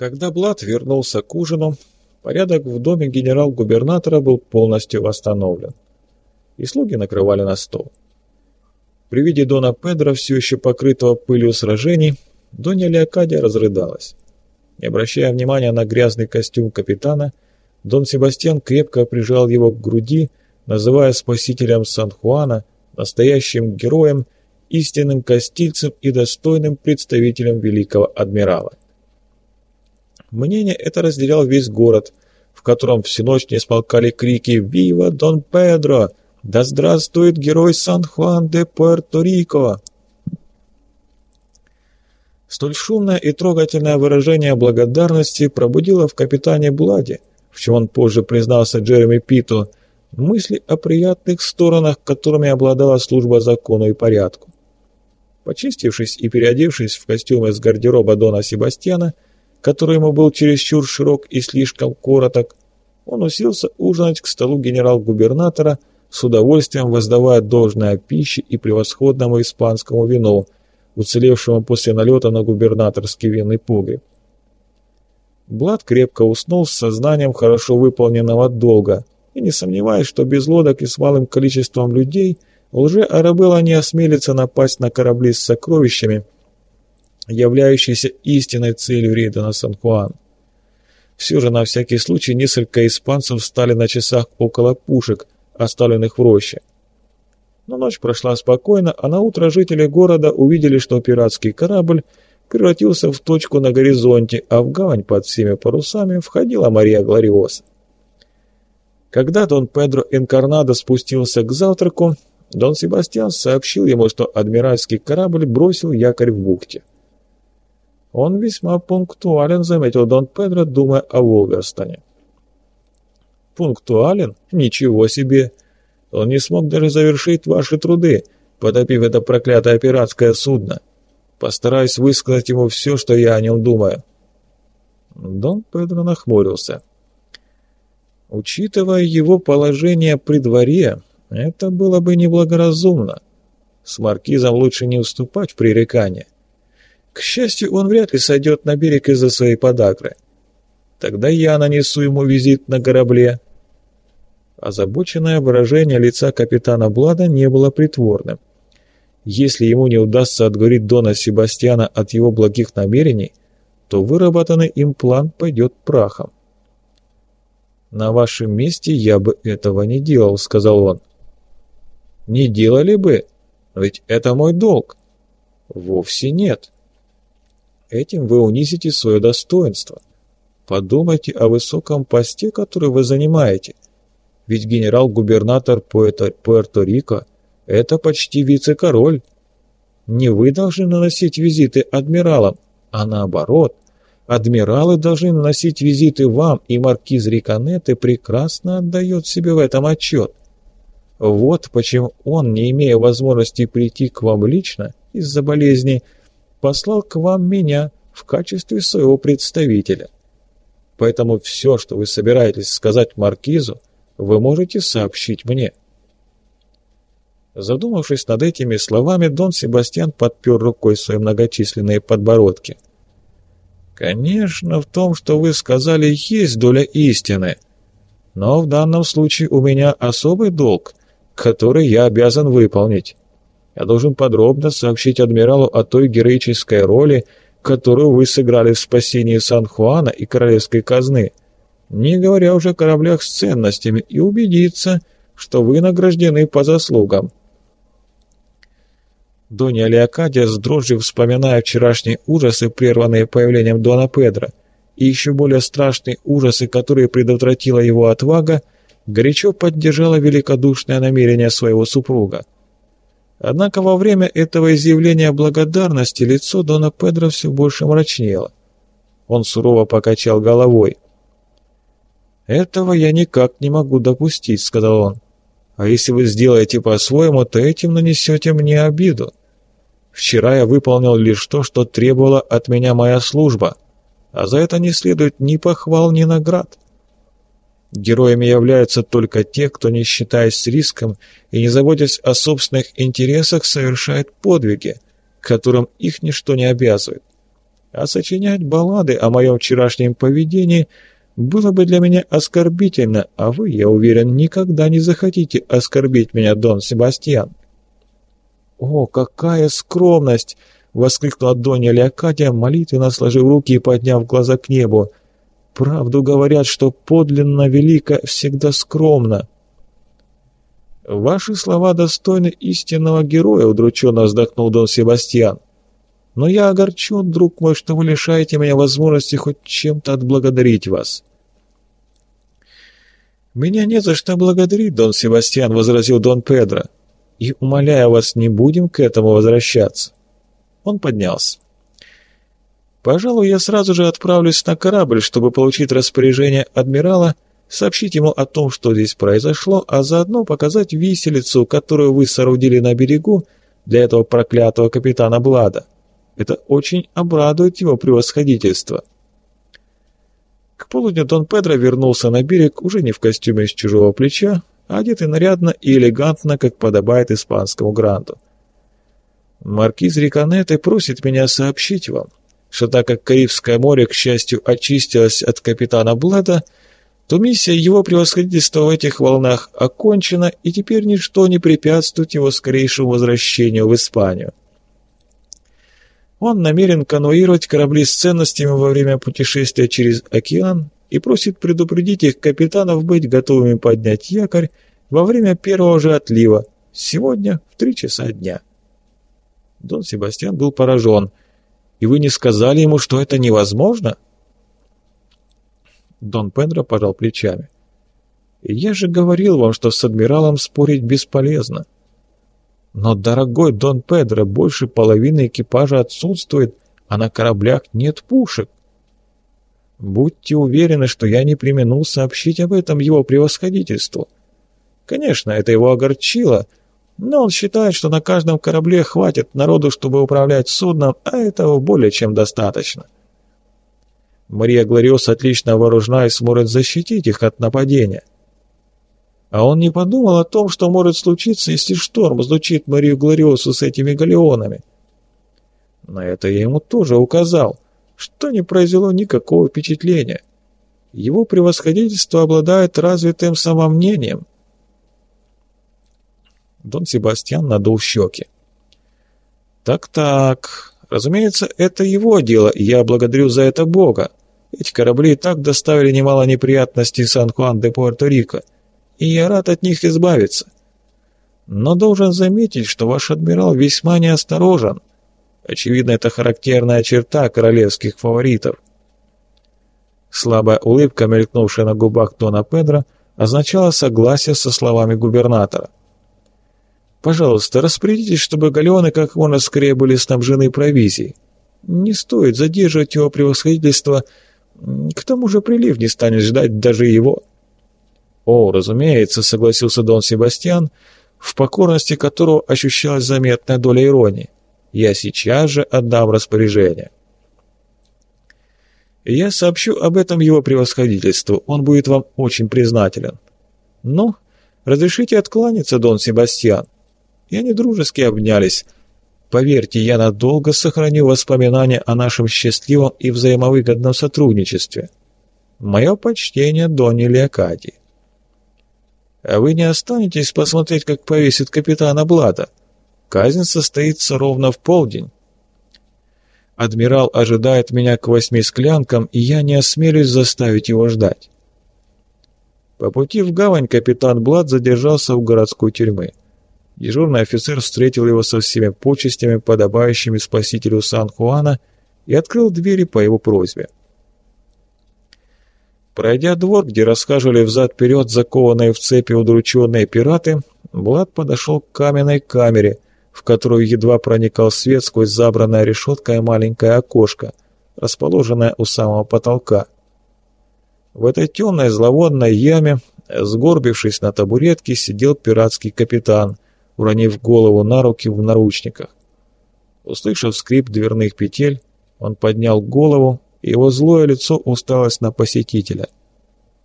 Когда Блад вернулся к ужину, порядок в доме генерал-губернатора был полностью восстановлен. И слуги накрывали на стол. При виде Дона Педро, все еще покрытого пылью сражений, Донья Леокадия разрыдалась. Не обращая внимания на грязный костюм капитана, Дон Себастьян крепко прижал его к груди, называя спасителем Сан-Хуана, настоящим героем, истинным костильцем и достойным представителем великого адмирала. Мнение это разделял весь город, в котором всю ночь не смолкали крики «Вива Дон Педро! Да здравствует герой Сан-Хуан де Пуэрто-Рико!» Столь шумное и трогательное выражение благодарности пробудило в капитане Бладе, в чем он позже признался Джереми Питу, мысли о приятных сторонах, которыми обладала служба закону и порядку. Почистившись и переодевшись в костюм из гардероба Дона Себастьяна, который ему был чересчур широк и слишком короток, он уселся ужинать к столу генерал-губернатора, с удовольствием воздавая должное пище и превосходному испанскому вину, уцелевшему после налета на губернаторский винный погреб. Блад крепко уснул с сознанием хорошо выполненного долга и не сомневаясь, что без лодок и с малым количеством людей лже-арабелла не осмелится напасть на корабли с сокровищами – являющейся истинной целью рейда на Сан-Хуан. Все же на всякий случай несколько испанцев встали на часах около пушек, оставленных в роще. Но ночь прошла спокойно, а на утро жители города увидели, что пиратский корабль превратился в точку на горизонте, а в гавань под всеми парусами входила Мария Глориоса. Когда Дон Педро Энкарнадо спустился к завтраку, Дон Себастьян сообщил ему, что адмиральский корабль бросил якорь в бухте. «Он весьма пунктуален», — заметил Дон Педро, думая о Волверстоне. «Пунктуален? Ничего себе! Он не смог даже завершить ваши труды, потопив это проклятое пиратское судно. Постараюсь высказать ему все, что я о нем думаю». Дон Педро нахмурился. «Учитывая его положение при дворе, это было бы неблагоразумно. С маркизом лучше не уступать в пререкание». К счастью, он вряд ли сойдет на берег из-за своей подагры. Тогда я нанесу ему визит на корабле. Озабоченное выражение лица капитана Блада не было притворным. Если ему не удастся отговорить Дона Себастьяна от его благих намерений, то выработанный им план пойдет прахом. «На вашем месте я бы этого не делал», — сказал он. «Не делали бы? Ведь это мой долг». «Вовсе нет. Этим вы унизите свое достоинство. Подумайте о высоком посте, который вы занимаете. Ведь генерал-губернатор Пуэрто-Рико – это почти вице-король. Не вы должны наносить визиты адмиралам, а наоборот. Адмиралы должны наносить визиты вам, и маркиз Риконетте прекрасно отдает себе в этом отчет. Вот почему он, не имея возможности прийти к вам лично из-за болезни, – послал к вам меня в качестве своего представителя. Поэтому все, что вы собираетесь сказать Маркизу, вы можете сообщить мне». Задумавшись над этими словами, Дон Себастьян подпер рукой свои многочисленные подбородки. «Конечно, в том, что вы сказали, есть доля истины. Но в данном случае у меня особый долг, который я обязан выполнить. Я должен подробно сообщить адмиралу о той героической роли, которую вы сыграли в спасении Сан-Хуана и королевской казны, не говоря уже о кораблях с ценностями, и убедиться, что вы награждены по заслугам. Донья Леокадия с дрожью вспоминая вчерашние ужасы, прерванные появлением Дона Педро, и еще более страшные ужасы, которые предотвратила его отвага, горячо поддержала великодушное намерение своего супруга. Однако во время этого изъявления благодарности лицо Дона Педро все больше мрачнело. Он сурово покачал головой. «Этого я никак не могу допустить», — сказал он. «А если вы сделаете по-своему, то этим нанесете мне обиду. Вчера я выполнил лишь то, что требовала от меня моя служба, а за это не следует ни похвал, ни наград. Героями являются только те, кто, не считаясь риском и не заботясь о собственных интересах, совершает подвиги, которым их ничто не обязывает. А сочинять баллады о моем вчерашнем поведении было бы для меня оскорбительно, а вы, я уверен, никогда не захотите оскорбить меня, Дон Себастьян». «О, какая скромность!» — воскликнула Донья Леокадия, молитвенно сложив руки и подняв глаза к небу. «Правду говорят, что подлинно велико всегда скромно». «Ваши слова достойны истинного героя», — удрученно вздохнул Дон Себастьян. «Но я огорчен, друг мой, что вы лишаете меня возможности хоть чем-то отблагодарить вас». «Меня не за что благодарить, Дон Себастьян», — возразил Дон Педро. «И, умоляю вас, не будем к этому возвращаться». Он поднялся. «Пожалуй, я сразу же отправлюсь на корабль, чтобы получить распоряжение адмирала сообщить ему о том, что здесь произошло, а заодно показать виселицу, которую вы соорудили на берегу для этого проклятого капитана Блада. Это очень обрадует его превосходительство. К полудню Дон Педро вернулся на берег уже не в костюме с чужого плеча, а одетый нарядно и элегантно, как подобает испанскому гранду. Маркиз Риконете просит меня сообщить вам, что так как Карибское море, к счастью, очистилось от капитана Блада, то миссия его превосходительства в этих волнах окончена, и теперь ничто не препятствует его скорейшему возвращению в Испанию. Он намерен конвоировать корабли с ценностями во время путешествия через океан и просит предупредить их капитанов быть готовыми поднять якорь во время первого же отлива, сегодня в три часа дня. Дон Себастьян был поражен. «И вы не сказали ему, что это невозможно?» Дон Педро пожал плечами. «Я же говорил вам, что с адмиралом спорить бесполезно. Но, дорогой Дон Педро, больше половины экипажа отсутствует, а на кораблях нет пушек. Будьте уверены, что я не применул сообщить об этом его превосходительству. Конечно, это его огорчило, но он считает, что на каждом корабле хватит народу, чтобы управлять судном, а этого более чем достаточно». Мария Глориос отлично вооружена и сможет защитить их от нападения. А он не подумал о том, что может случиться, если шторм звучит Марию Глориосу с этими галеонами. На это я ему тоже указал, что не произвело никакого впечатления. Его превосходительство обладает развитым самомнением. Дон Себастьян надул щеки. «Так-так, разумеется, это его дело, и я благодарю за это Бога. Эти корабли и так доставили немало неприятностей Сан-Хуан-де-Пуэрто-Рико, и я рад от них избавиться. Но должен заметить, что ваш адмирал весьма неосторожен. Очевидно, это характерная черта королевских фаворитов. Слабая улыбка, мелькнувшая на губах Дона Педро, означала согласие со словами губернатора. «Пожалуйста, распорядитесь, чтобы галеоны как можно скорее были снабжены провизией. Не стоит задерживать его превосходительство к тому же прилив не станет ждать даже его. О, разумеется, согласился Дон Себастьян, в покорности которого ощущалась заметная доля иронии. Я сейчас же отдам распоряжение. Я сообщу об этом его превосходительству, он будет вам очень признателен. Ну, разрешите откланяться, Дон Себастьян. И они дружески обнялись, Поверьте, я надолго сохраню воспоминания о нашем счастливом и взаимовыгодном сотрудничестве. Мое почтение Донни Леокадии. А вы не останетесь посмотреть, как повесит капитана Блада? Казнь состоится ровно в полдень. Адмирал ожидает меня к восьми склянкам, и я не осмелюсь заставить его ждать. По пути в гавань капитан Блад задержался у городской тюрьмы. Дежурный офицер встретил его со всеми почестями, подобающими спасителю Сан-Хуана, и открыл двери по его просьбе. Пройдя двор, где расхаживали взад-вперед закованные в цепи удрученные пираты, Влад подошел к каменной камере, в которую едва проникал свет сквозь забранное решеткой маленькое окошко, расположенное у самого потолка. В этой темной зловонной яме, сгорбившись на табуретке, сидел пиратский капитан — уронив голову на руки в наручниках. Услышав скрип дверных петель, он поднял голову, и его злое лицо усталось на посетителя.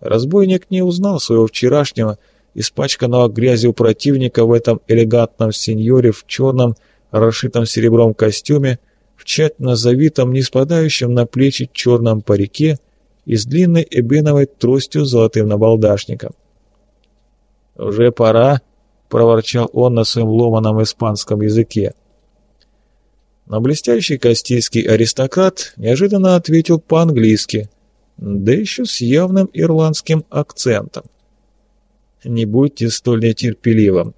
Разбойник не узнал своего вчерашнего, испачканного грязью противника в этом элегантном сеньоре в черном, расшитом серебром костюме, в тщательно завитом, не спадающем на плечи черном парике и с длинной эбеновой тростью золотым набалдашником. «Уже пора», — проворчал он на своем ломаном испанском языке. Но блестящий кастильский аристократ неожиданно ответил по-английски, да еще с явным ирландским акцентом. «Не будьте столь нетерпеливым.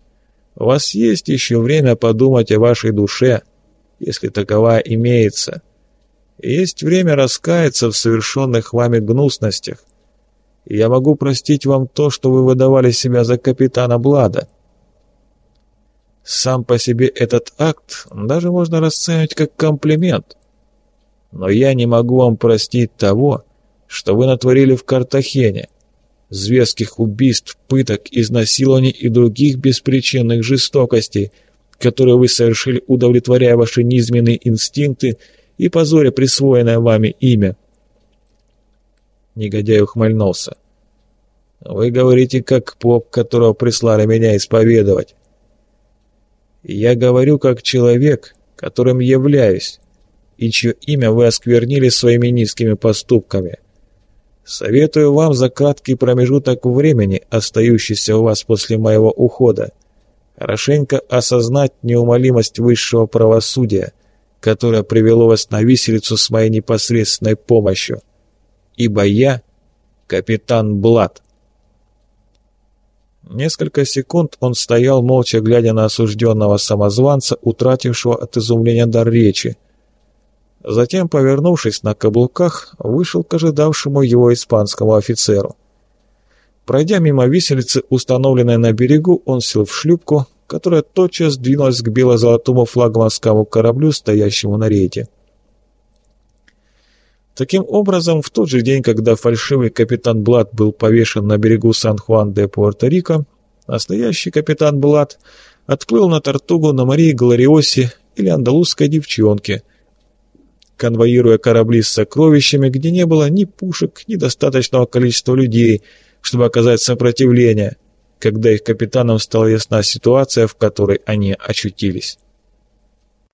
У вас есть еще время подумать о вашей душе, если таковая имеется. Есть время раскаяться в совершенных вами гнусностях. Я могу простить вам то, что вы выдавали себя за капитана Блада. Сам по себе этот акт даже можно расценивать как комплимент. Но я не могу вам простить того, что вы натворили в Картахене. Зверских убийств, пыток, изнасилований и других беспричинных жестокостей, которые вы совершили, удовлетворяя ваши низменные инстинкты и позоря присвоенное вами имя. Негодяй ухмыльнулся. «Вы говорите, как поп, которого прислали меня исповедовать. Я говорю, как человек, которым являюсь, и чье имя вы осквернили своими низкими поступками. Советую вам за краткий промежуток времени, остающийся у вас после моего ухода, хорошенько осознать неумолимость высшего правосудия, которое привело вас на виселицу с моей непосредственной помощью. Ибо я капитан Блад. Несколько секунд он стоял, молча глядя на осужденного самозванца, утратившего от изумления дар речи. Затем, повернувшись на каблуках, вышел к ожидавшему его испанскому офицеру. Пройдя мимо виселицы, установленной на берегу, он сел в шлюпку, которая тотчас двинулась к бело-золотому флагманскому кораблю, стоящему на рейде. Таким образом, в тот же день, когда фальшивый капитан Блад был повешен на берегу Сан-Хуан-де-Пуэрто-Рико, настоящий капитан Блад отплыл на Тартугу на Марии Глориосе или андалузской девчонке, конвоируя корабли с сокровищами, где не было ни пушек, ни достаточного количества людей, чтобы оказать сопротивление, когда их капитанам стала ясна ситуация, в которой они очутились.